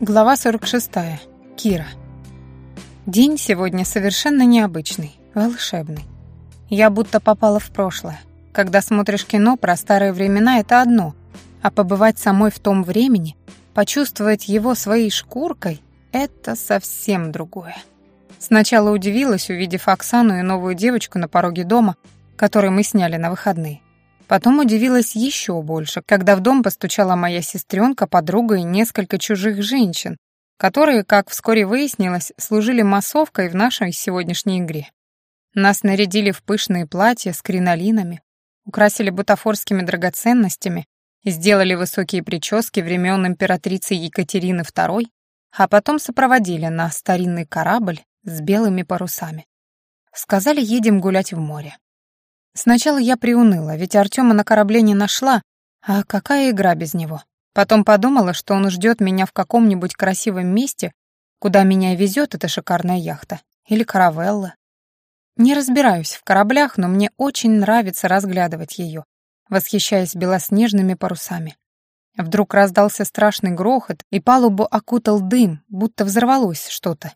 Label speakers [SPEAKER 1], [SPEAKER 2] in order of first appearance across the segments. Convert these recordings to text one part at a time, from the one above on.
[SPEAKER 1] Глава 46. Кира. День сегодня совершенно необычный, волшебный. Я будто попала в прошлое. Когда смотришь кино про старые времена, это одно, а побывать самой в том времени, почувствовать его своей шкуркой — это совсем другое. Сначала удивилась, увидев Оксану и новую девочку на пороге дома, который мы сняли на выходные. Потом удивилась еще больше, когда в дом постучала моя сестренка, подруга и несколько чужих женщин, которые, как вскоре выяснилось, служили массовкой в нашей сегодняшней игре. Нас нарядили в пышные платья с кринолинами, украсили бутафорскими драгоценностями сделали высокие прически времен императрицы Екатерины II, а потом сопроводили на старинный корабль с белыми парусами. Сказали, едем гулять в море. Сначала я приуныла, ведь Артема на корабле не нашла, а какая игра без него? Потом подумала, что он ждет меня в каком-нибудь красивом месте, куда меня везет эта шикарная яхта. Или каравелла. Не разбираюсь в кораблях, но мне очень нравится разглядывать ее, восхищаясь белоснежными парусами. Вдруг раздался страшный грохот, и палубу окутал дым, будто взорвалось что-то.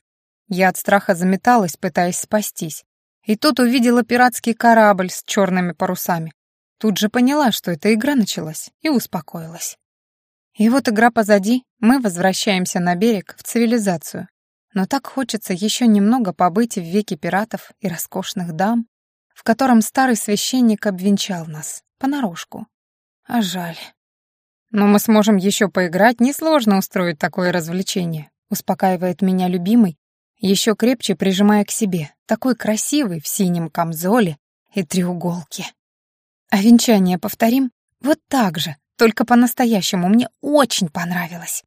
[SPEAKER 1] Я от страха заметалась, пытаясь спастись. И тут увидела пиратский корабль с черными парусами. Тут же поняла, что эта игра началась, и успокоилась. И вот игра позади, мы возвращаемся на берег, в цивилизацию. Но так хочется еще немного побыть в веке пиратов и роскошных дам, в котором старый священник обвенчал нас, понарошку. А жаль. Но мы сможем еще поиграть, несложно устроить такое развлечение, успокаивает меня любимый, еще крепче прижимая к себе, такой красивый в синем камзоле и треуголке. А венчание повторим? Вот так же, только по-настоящему. Мне очень понравилось.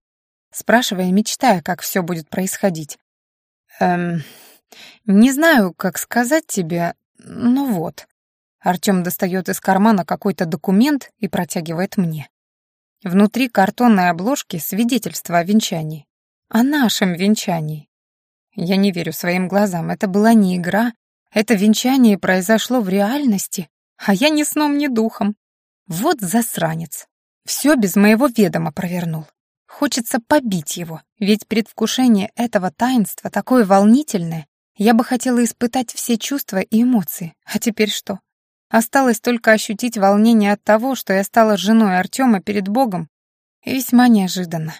[SPEAKER 1] Спрашивая, мечтая, как все будет происходить. Эм, не знаю, как сказать тебе, но вот. Артем достает из кармана какой-то документ и протягивает мне. Внутри картонной обложки свидетельство о венчании. О нашем венчании. Я не верю своим глазам. Это была не игра. Это венчание произошло в реальности, а я ни сном, ни духом. Вот засранец. Все без моего ведома провернул. Хочется побить его, ведь предвкушение этого таинства такое волнительное. Я бы хотела испытать все чувства и эмоции. А теперь что? Осталось только ощутить волнение от того, что я стала женой Артема перед Богом. И весьма неожиданно.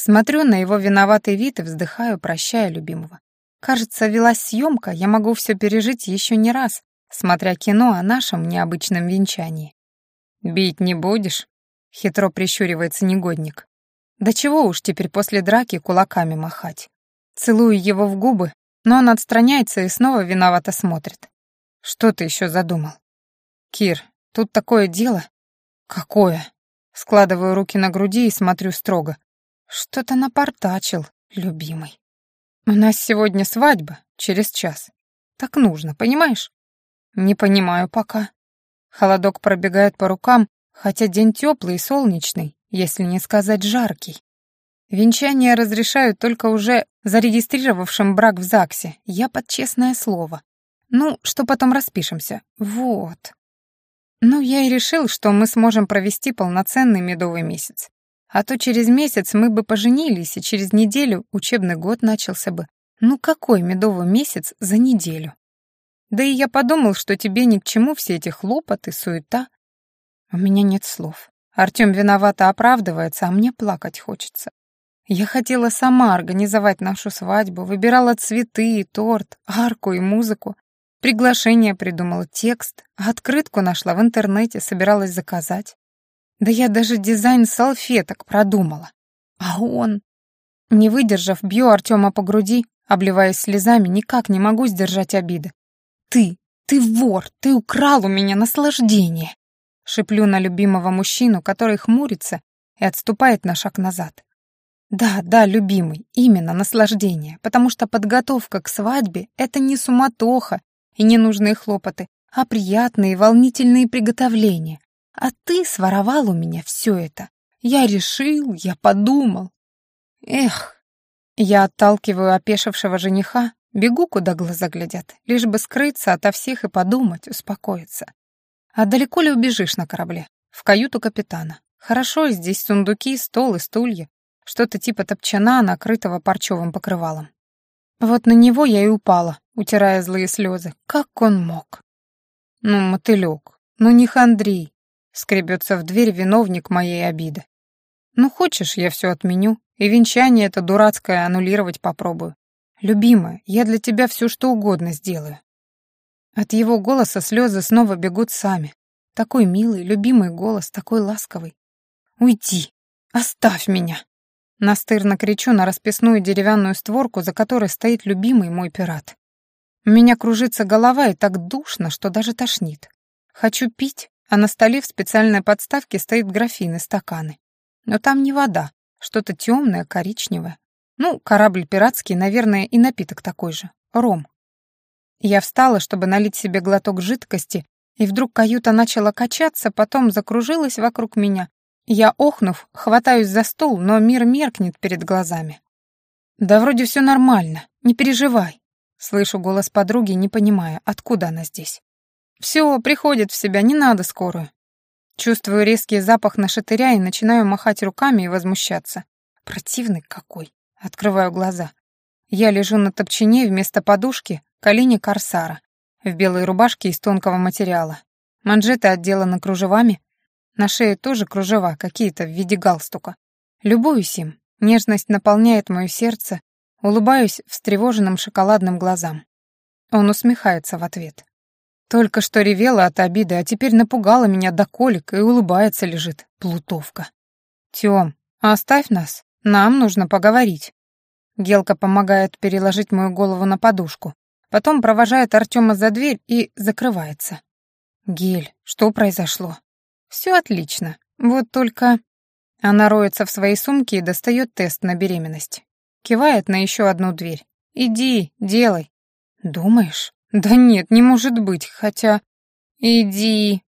[SPEAKER 1] Смотрю на его виноватый вид и вздыхаю, прощая любимого. Кажется, велась съемка, я могу все пережить еще не раз, смотря кино о нашем необычном венчании. «Бить не будешь?» — хитро прищуривается негодник. «Да чего уж теперь после драки кулаками махать?» Целую его в губы, но он отстраняется и снова виновато смотрит. «Что ты еще задумал?» «Кир, тут такое дело». «Какое?» Складываю руки на груди и смотрю строго. Что-то напортачил, любимый. У нас сегодня свадьба, через час. Так нужно, понимаешь? Не понимаю пока. Холодок пробегает по рукам, хотя день теплый и солнечный, если не сказать жаркий. Венчание разрешают только уже зарегистрировавшим брак в ЗАГСе. Я под честное слово. Ну, что потом распишемся. Вот. Ну, я и решил, что мы сможем провести полноценный медовый месяц. А то через месяц мы бы поженились, и через неделю учебный год начался бы. Ну какой медовый месяц за неделю? Да и я подумал, что тебе ни к чему все эти хлопоты, суета. У меня нет слов. Артём виновато оправдывается, а мне плакать хочется. Я хотела сама организовать нашу свадьбу, выбирала цветы и торт, арку и музыку. Приглашение придумала, текст, открытку нашла в интернете, собиралась заказать. Да я даже дизайн салфеток продумала. А он... Не выдержав, бью Артема по груди, обливаясь слезами, никак не могу сдержать обиды. «Ты, ты вор, ты украл у меня наслаждение!» Шиплю на любимого мужчину, который хмурится и отступает на шаг назад. Да, да, любимый, именно наслаждение, потому что подготовка к свадьбе — это не суматоха и ненужные хлопоты, а приятные волнительные приготовления, а ты своровал у меня все это. Я решил, я подумал. Эх, я отталкиваю опешившего жениха, бегу, куда глаза глядят, лишь бы скрыться ото всех и подумать, успокоиться. А далеко ли убежишь на корабле? В каюту капитана. Хорошо, здесь сундуки, стол и стулья. что-то типа топчана, накрытого парчевым покрывалом. Вот на него я и упала, утирая злые слезы. Как он мог? Ну, мотылек, ну не хандри, скребется в дверь виновник моей обиды. Ну хочешь, я все отменю, и венчание это дурацкое аннулировать попробую. Любимая, я для тебя все что угодно сделаю. От его голоса слезы снова бегут сами. Такой милый, любимый голос, такой ласковый. «Уйди! Оставь меня!» Настырно кричу на расписную деревянную створку, за которой стоит любимый мой пират. У меня кружится голова и так душно, что даже тошнит. Хочу пить, а на столе в специальной подставке стоит графин и стаканы. Но там не вода, что-то темное, коричневое. Ну, корабль пиратский, наверное, и напиток такой же. Ром. Я встала, чтобы налить себе глоток жидкости, и вдруг каюта начала качаться, потом закружилась вокруг меня, я, охнув, хватаюсь за стол, но мир меркнет перед глазами. «Да вроде все нормально, не переживай», — слышу голос подруги, не понимая, откуда она здесь. «Все, приходит в себя, не надо скорую». Чувствую резкий запах на шатыря и начинаю махать руками и возмущаться. Противный какой. Открываю глаза. Я лежу на топчине вместо подушки, колени корсара, в белой рубашке из тонкого материала. Манжеты отделаны кружевами, на шее тоже кружева, какие-то в виде галстука. Любуюсь им. Нежность наполняет мое сердце. Улыбаюсь встревоженным шоколадным глазам. Он усмехается в ответ. Только что ревела от обиды, а теперь напугала меня до колик и улыбается лежит. Плутовка. Тём, оставь нас. Нам нужно поговорить. Гелка помогает переложить мою голову на подушку. Потом провожает Артема за дверь и закрывается. Гель, что произошло? Все отлично. Вот только... Она роется в своей сумке и достает тест на беременность. Кивает на еще одну дверь. «Иди, делай». «Думаешь?» «Да нет, не может быть, хотя...» «Иди».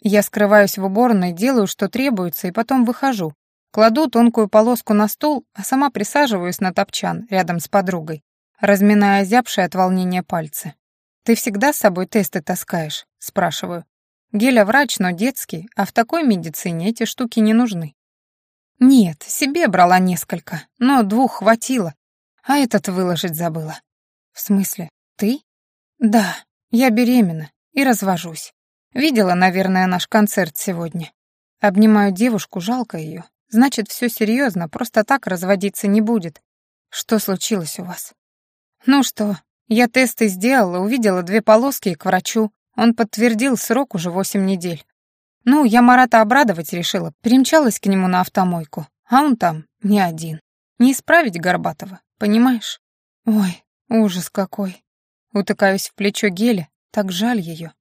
[SPEAKER 1] Я скрываюсь в уборной, делаю, что требуется, и потом выхожу. Кладу тонкую полоску на стол, а сама присаживаюсь на топчан рядом с подругой, разминая озябшие от волнения пальцы. «Ты всегда с собой тесты таскаешь?» — спрашиваю. Геля врач, но детский, а в такой медицине эти штуки не нужны. Нет, себе брала несколько, но двух хватило, а этот выложить забыла. В смысле, ты? Да, я беременна и развожусь. Видела, наверное, наш концерт сегодня. Обнимаю девушку, жалко ее. Значит, все серьезно, просто так разводиться не будет. Что случилось у вас? Ну что, я тесты сделала, увидела две полоски и к врачу. Он подтвердил срок уже восемь недель. Ну, я Марата обрадовать решила, примчалась к нему на автомойку, а он там не один. Не исправить Горбатова, понимаешь? Ой, ужас какой. Утыкаюсь в плечо Геля, так жаль ее.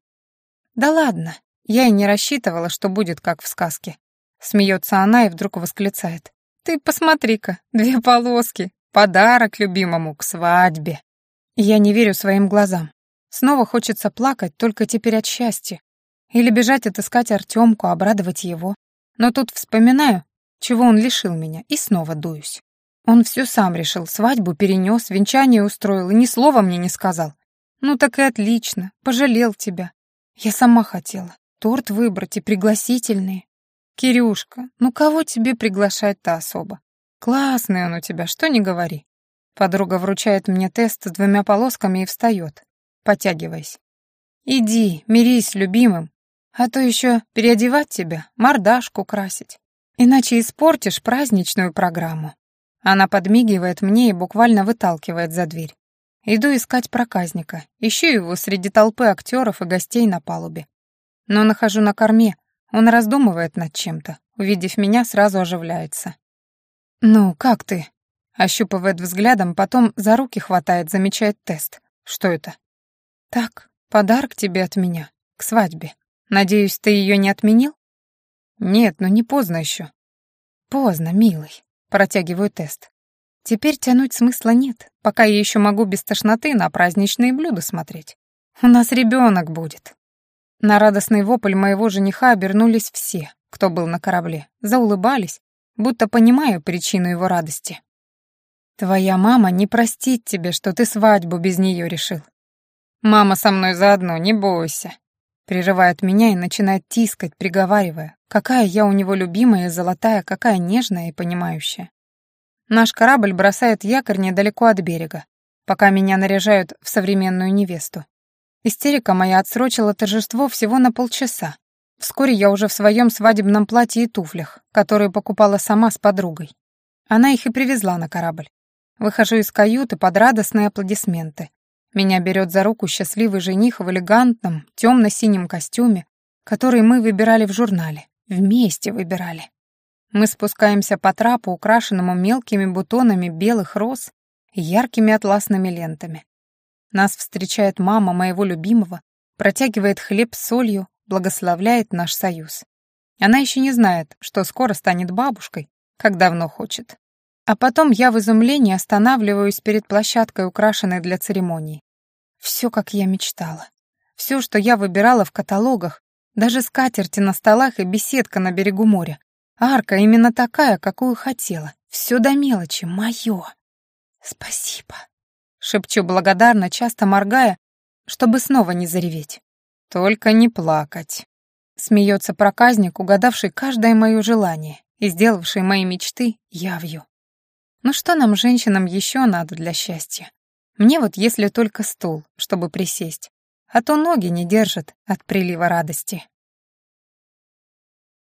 [SPEAKER 1] Да ладно, я и не рассчитывала, что будет как в сказке. Смеется она и вдруг восклицает. Ты посмотри-ка, две полоски, подарок любимому к свадьбе. Я не верю своим глазам. Снова хочется плакать, только теперь от счастья. Или бежать отыскать Артемку, обрадовать его. Но тут вспоминаю, чего он лишил меня, и снова дуюсь. Он все сам решил, свадьбу перенес, венчание устроил и ни слова мне не сказал. Ну так и отлично, пожалел тебя. Я сама хотела. Торт выбрать и пригласительные. Кирюшка, ну кого тебе приглашать-то особо? Классный он у тебя, что не говори. Подруга вручает мне тест с двумя полосками и встает потягиваясь. «Иди, мирись с любимым, а то еще переодевать тебя, мордашку красить. Иначе испортишь праздничную программу». Она подмигивает мне и буквально выталкивает за дверь. Иду искать проказника, ищу его среди толпы актеров и гостей на палубе. Но нахожу на корме, он раздумывает над чем-то, увидев меня, сразу оживляется. «Ну, как ты?» Ощупывает взглядом, потом за руки хватает, замечает тест. «Что это?» «Так, подарок тебе от меня, к свадьбе. Надеюсь, ты ее не отменил?» «Нет, но не поздно еще». «Поздно, милый», — протягиваю тест. «Теперь тянуть смысла нет, пока я еще могу без тошноты на праздничные блюда смотреть. У нас ребенок будет». На радостный вопль моего жениха обернулись все, кто был на корабле, заулыбались, будто понимаю причину его радости. «Твоя мама не простит тебе, что ты свадьбу без нее решил. «Мама со мной заодно, не бойся», прерывает меня и начинает тискать, приговаривая, какая я у него любимая золотая, какая нежная и понимающая. Наш корабль бросает якорь недалеко от берега, пока меня наряжают в современную невесту. Истерика моя отсрочила торжество всего на полчаса. Вскоре я уже в своем свадебном платье и туфлях, которые покупала сама с подругой. Она их и привезла на корабль. Выхожу из каюты под радостные аплодисменты. Меня берет за руку счастливый жених в элегантном, темно-синем костюме, который мы выбирали в журнале. Вместе выбирали. Мы спускаемся по трапу, украшенному мелкими бутонами белых роз и яркими атласными лентами. Нас встречает мама моего любимого, протягивает хлеб с солью, благословляет наш союз. Она еще не знает, что скоро станет бабушкой, как давно хочет. А потом я в изумлении останавливаюсь перед площадкой, украшенной для церемонии. Все, как я мечтала. Все, что я выбирала в каталогах, даже скатерти на столах и беседка на берегу моря. Арка именно такая, какую хотела. Все до мелочи, мое. Спасибо. Шепчу благодарно, часто моргая, чтобы снова не зареветь. Только не плакать. Смеется проказник, угадавший каждое мое желание и сделавший мои мечты явью. Ну что нам, женщинам, еще надо для счастья? Мне вот если только стул, чтобы присесть, а то ноги не держат от прилива радости.